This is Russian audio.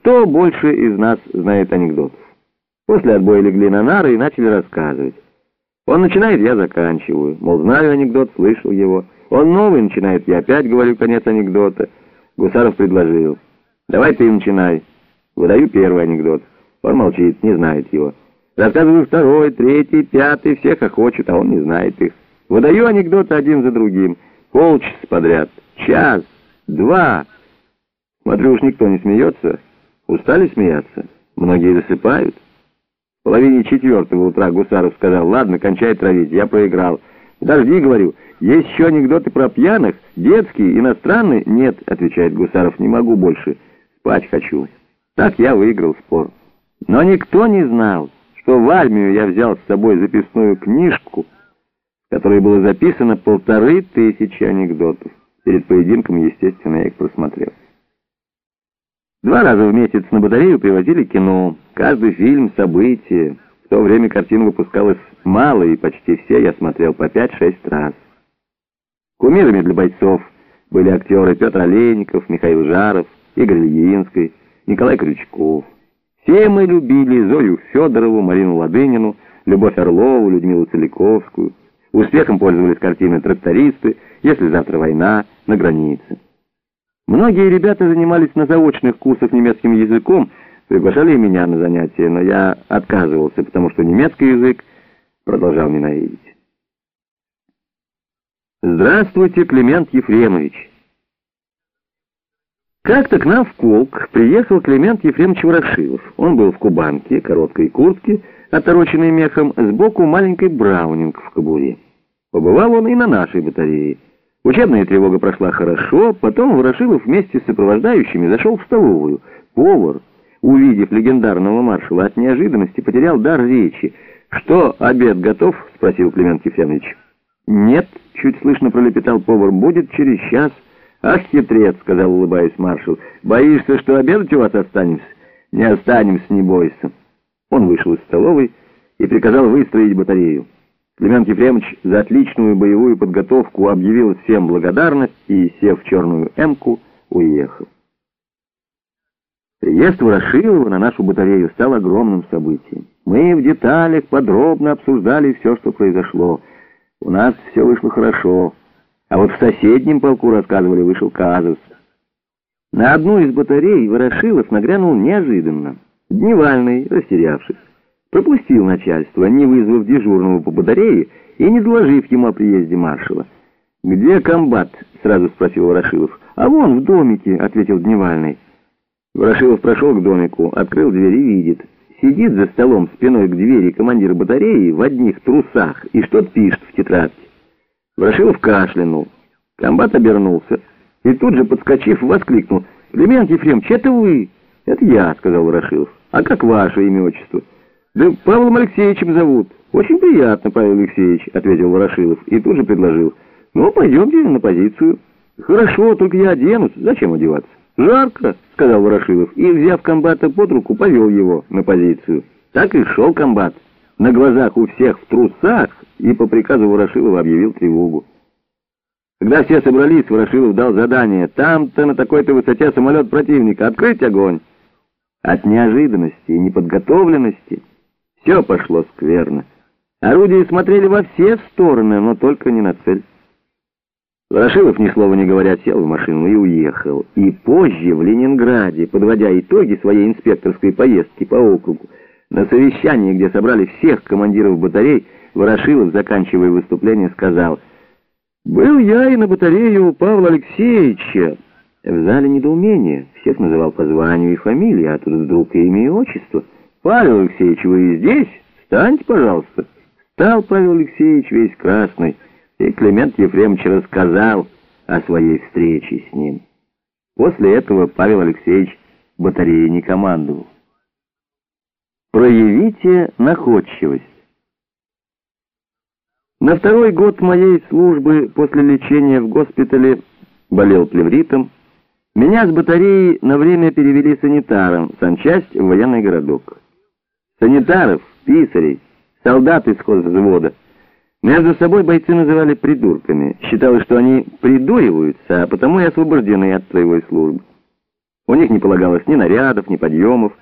кто больше из нас знает анекдотов. После отбоя легли на нары и начали рассказывать. Он начинает, я заканчиваю. Мол, знаю анекдот, слышал его. Он новый начинает, я опять говорю конец анекдота. Гусаров предложил. Давай ты начинай. Выдаю первый анекдот. Он молчит, не знает его. Рассказываю второй, третий, пятый, всех охочет, а он не знает их. Выдаю анекдоты один за другим. Полчаса подряд. Час. Два. Смотрю, уж никто не смеется. Устали смеяться? Многие засыпают. В половине четвертого утра Гусаров сказал, ладно, кончай травить, я проиграл. Подожди, говорю, есть еще анекдоты про пьяных, детские, иностранные? Нет, отвечает Гусаров, не могу больше, спать хочу. Так я выиграл спор. Но никто не знал, что в армию я взял с собой записную книжку, в которой было записано полторы тысячи анекдотов. Перед поединком, естественно, я их просмотрел. Два раза в месяц на батарею привозили кино. Каждый фильм — событие. В то время картин выпускалось мало, и почти все я смотрел по пять-шесть раз. Кумирами для бойцов были актеры Петр Олейников, Михаил Жаров, Игорь Ильинский, Николай Крючков. Все мы любили Зою Федорову, Марину Ладынину, Любовь Орлову, Людмилу Целиковскую. Успехом пользовались картины «Трактористы», «Если завтра война», «На границе». Многие ребята занимались на заочных курсах немецким языком, приглашали меня на занятия, но я отказывался, потому что немецкий язык продолжал ненавидеть. Здравствуйте, Климент Ефремович. Как-то к нам в полк приехал Климент Ефремович Ворошилов. Он был в кубанке, короткой куртке, отороченной мехом, сбоку маленькой браунинг в кобуре. Побывал он и на нашей батарее. Учебная тревога прошла хорошо, потом Ворошилов вместе с сопровождающими зашел в столовую. Повар, увидев легендарного маршала, от неожиданности потерял дар речи. «Что, обед готов?» — спросил Климент Ефремович. «Нет», — чуть слышно пролепетал повар, — «будет через час». «Ах, хитрец», — сказал, улыбаясь маршал, — «боишься, что обедать у вас останемся?» «Не останемся, не бойся». Он вышел из столовой и приказал выстроить батарею. Климент Ефремович за отличную боевую подготовку объявил всем благодарность и, сев в черную «Эмку», уехал. Приезд Ворошилова на нашу батарею стал огромным событием. Мы в деталях подробно обсуждали все, что произошло. У нас все вышло хорошо. А вот в соседнем полку, рассказывали, вышел казус. На одну из батарей Ворошилов нагрянул неожиданно. Дневальный, растерявшись пропустил начальство, не вызвав дежурного по батарее и не доложив ему о приезде маршала. «Где комбат?» — сразу спросил Ворошилов. «А вон, в домике», — ответил Дневальный. Ворошилов прошел к домику, открыл дверь и видит. Сидит за столом спиной к двери командир батареи в одних трусах и что-то пишет в тетрадке. Ворошилов кашлянул. Комбат обернулся и тут же, подскочив, воскликнул. «Климент Ефремович, это вы?» «Это я», — сказал Ворошилов. «А как ваше имя отчество?» «Да Павлом Алексеевичем зовут». «Очень приятно, Павел Алексеевич», — ответил Ворошилов и тут же предложил. «Ну, пойдемте на позицию». «Хорошо, только я оденусь. Зачем одеваться?» «Жарко», — сказал Ворошилов, и, взяв комбата под руку, повел его на позицию. Так и шел комбат. На глазах у всех в трусах и по приказу Ворошилова объявил тревогу. Когда все собрались, Ворошилов дал задание. Там-то на такой-то высоте самолет противника. Открыть огонь. От неожиданности и неподготовленности все пошло скверно. Орудия смотрели во все стороны, но только не на цель. Ворошилов, ни слова не говоря, сел в машину и уехал. И позже, в Ленинграде, подводя итоги своей инспекторской поездки по округу, на совещании, где собрали всех командиров батарей, Ворошилов, заканчивая выступление, сказал, «Был я и на батарее у Павла Алексеевича». В зале недоумение, всех называл по званию и фамилии, а тут вдруг имя и отчество — «Павел Алексеевич, вы здесь? Встаньте, пожалуйста». Стал Павел Алексеевич весь красный, и Климент Ефремович рассказал о своей встрече с ним. После этого Павел Алексеевич батареи не командовал. Проявите находчивость. На второй год моей службы после лечения в госпитале болел плевритом. Меня с батареи на время перевели санитаром, санчасть в военный городок санитаров, писарей, солдат из взвода. Между собой бойцы называли придурками. Считалось, что они придуриваются, а потому и освобождены от строевой службы. У них не полагалось ни нарядов, ни подъемов,